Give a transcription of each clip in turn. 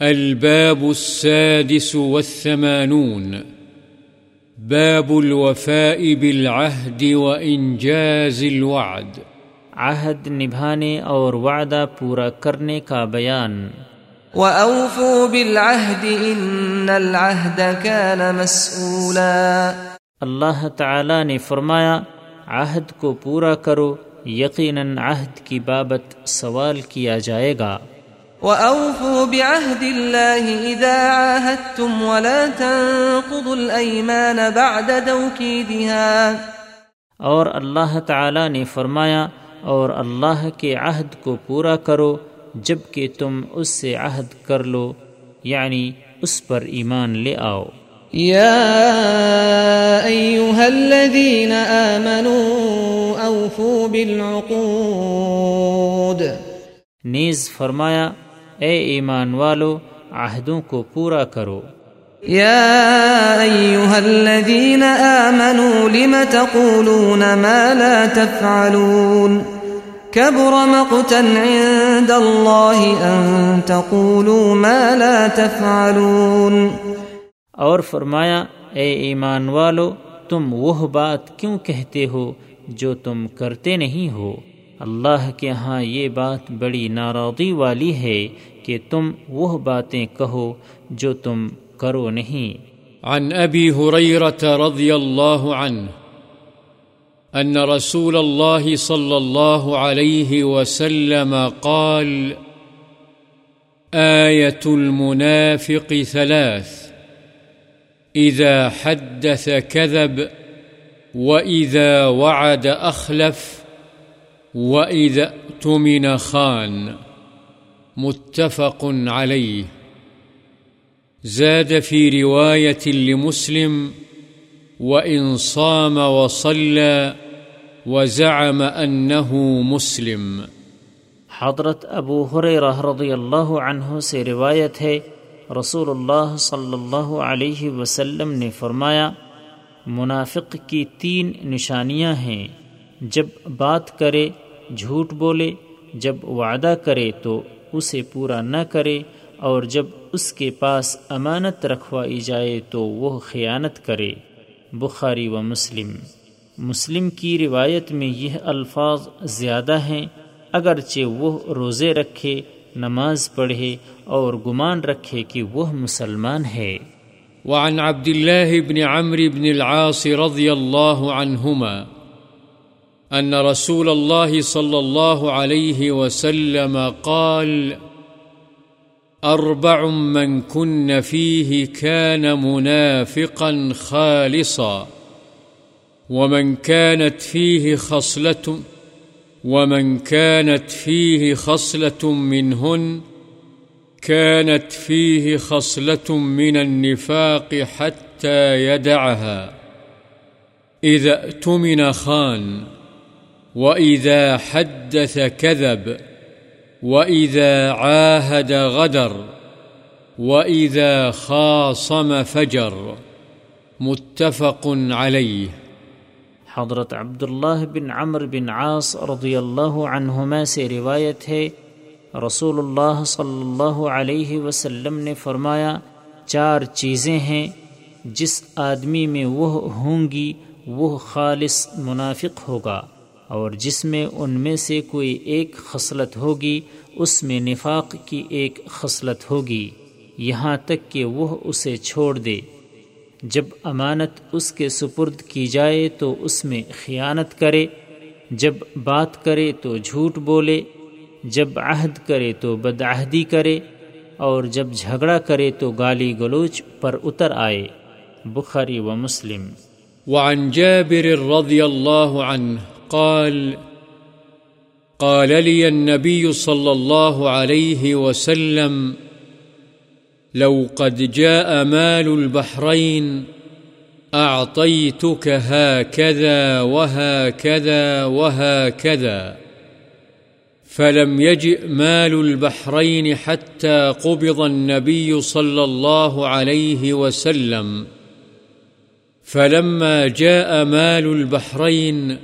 الباب السادس والثمانون. باب الوفاء بالعهد وإنجاز الوعد. عہد نبھانے اور وعدہ پورا کرنے کا بیان. وأوفوا بالعهد إن العهد كان مسؤولا اللہ تعالی نے فرمایا عہد کو پورا کرو یقیناً عہد کی بابت سوال کیا جائے گا۔ وأوفوا بعهد الله إذا عاهدتم ولا تنقضوا الأيمان بعد توكيدها اور اللہ تعالی نے فرمایا اور اللہ کے عہد کو پورا کرو جبکہ تم اس سے عہد کر لو یعنی اس پر ایمان لے آؤ۔ يا أيها الذين آمنوا أوفوا بالعقود۔ نیز فرمایا اے ایمان والو عہدوں کو پورا کرو۔ يا أيها الذين آمنوا لم تقولون ما لا تفعلون؟ كبر مقتا عند الله أن تقولوا ما لا تفعلون۔ اور فرمایا اے ایمان والو تم وہ بات کیوں کہتے ہو جو تم کرتے نہیں ہو؟ اللہ کے ہاں یہ بات بڑی ناراضی والی ہے کہ تم وہ باتیں کہو جو تم کرو نہیں۔ عن أبي هريرة رضي الله عنه أن رسول الله صلى الله عليه وسلم قال آية المنافق ثلاث إذا حدث كذب وإذا وعد أخلف وإذا اؤتمن خان متفق عليه زاد في رواية لمسلم وإن صام وصلى وزعم أنه مسلم حضرت ابو حریرہ رضی اللہ عنہ سے روایت ہے رسول اللہ صلی اللہ علیہ وسلم نے فرمایا، منافق کی تین نشانیاں ہیں، جب بات کرے جھوٹ بولے، جب وعدہ کرے تو اسے پورا نہ کرے، اور جب اس کے پاس امانت رکھوائی جائے تو وہ خیانت کرے۔ بخاری و مسلم۔ مسلم کی روایت میں یہ الفاظ زیادہ ہیں، اگرچہ وہ روزے رکھے، نماز پڑھے اور گمان رکھے کہ وہ مسلمان ہے۔ وعن عبد الله بن عمرو بن العاص رضي الله عنهما أن رسول الله صلى الله عليه وسلم قال، أربع من كن فيه كان منافقا خالصا، ومن كانت فيه خصلة، ومن كانت فيه خصلة منهن، كانت فيه خصلة من النفاق حتى يدعها. إذا اؤتمن خان وإذا حدث كذب وإذا عاهد غدر وإذا خاصم فجر متفق عليه حضرت عبداللہ بن عمر بن عاص رضی اللہ عنہما سے روایت ہے، رسول اللہ صلی اللہ علیہ وسلم نے فرمایا، چار چیزیں ہیں، جس آدمی میں وہ ہوں گی، وہ خالص منافق ہوگا۔ اور جس میں ان میں سے کوئی ایک خصلت ہوگی، اس میں نفاق کی ایک خصلت ہوگی۔ یہاں تک کہ وہ اسے چھوڑ دے۔ جب امانت اس کے سپرد کی جائے تو اس میں خیانت کرے۔ جب بات کرے تو جھوٹ بولے۔ جب عہد کرے تو بدعہدی کرے۔ اور جب جھگڑا کرے تو گالی گلوچ پر اتر آئے۔ بخاری و مسلم۔ وعن جابر رضي الله عنه قال قال لي النبي صلى الله عليه وسلم، لو قد جاء مال البحرين، أعطيتك هكذا وهكذا وهكذا، فلم يجئ مال البحرين حتى قبض النبي صلى الله عليه وسلم، فلما جاء مال البحرين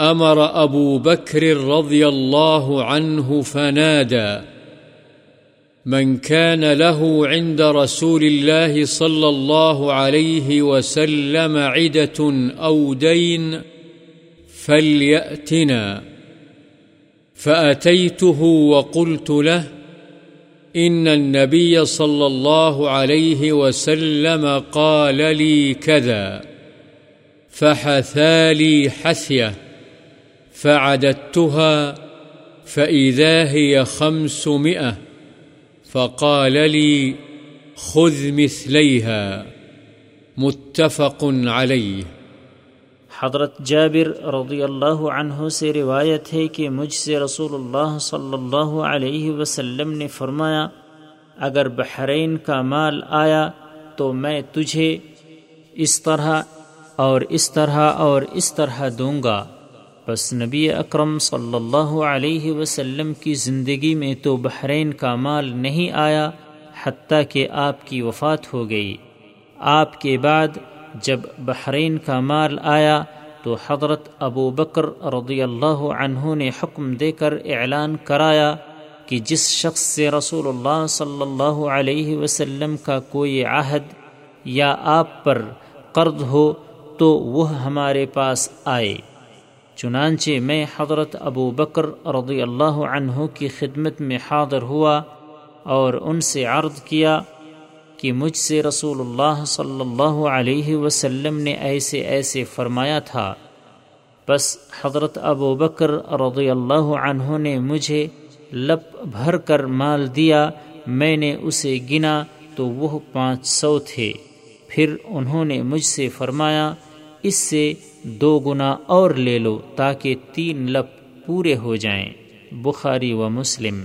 أمر أبو بكر رضي الله عنه فنادى، من كان له عند رسول الله صلى الله عليه وسلم عدة أو دين فليأتنا. فأتيته وقلت له، إن النبي صلى الله عليه وسلم قال لي كذا فحثالي حثية. فعددتها فإذا هي خمسمائة فقال لي خذ مثليها متفق عليه. حضرت جابر رضی اللہ عنہ سے روایت ہے کہ مجھ سے رسول اللہ صلی اللہ علیہ وسلم نے فرمایا، اگر بحرین کا مال آیا تو میں تجھے اس طرح اور اس طرح اور اس طرح دوں گا۔ بس نبی اکرم صلی اللہ علیہ وسلم کی زندگی میں تو بحرین کا مال نہیں آیا، حتیٰ کہ آپ کی وفات ہو گئی۔ آپ کے بعد جب بحرین کا مال آیا تو حضرت ابو بکر رضی اللہ عنہ نے حکم دے کر اعلان کرایا کہ جس شخص سے رسول اللہ صلی اللہ علیہ وسلم کا کوئی عہد یا آپ پر قرض ہو تو وہ ہمارے پاس آئے۔ چنانچہ میں حضرت ابو بکر رضی اللہ عنہ کی خدمت میں حاضر ہوا اور ان سے عرض کیا کہ مجھ سے رسول اللہ صلی اللہ علیہ وسلم نے ایسے ایسے فرمایا تھا۔ بس حضرت ابو بکر رضی اللہ عنہ نے مجھے لپ بھر کر مال دیا، میں نے اسے گنا تو وہ پانچ سو تھے۔ پھر انہوں نے مجھ سے فرمایا اس سے دو گنا اور لے لو تاکہ تین لب پورے ہو جائیں، بخاری و مسلم۔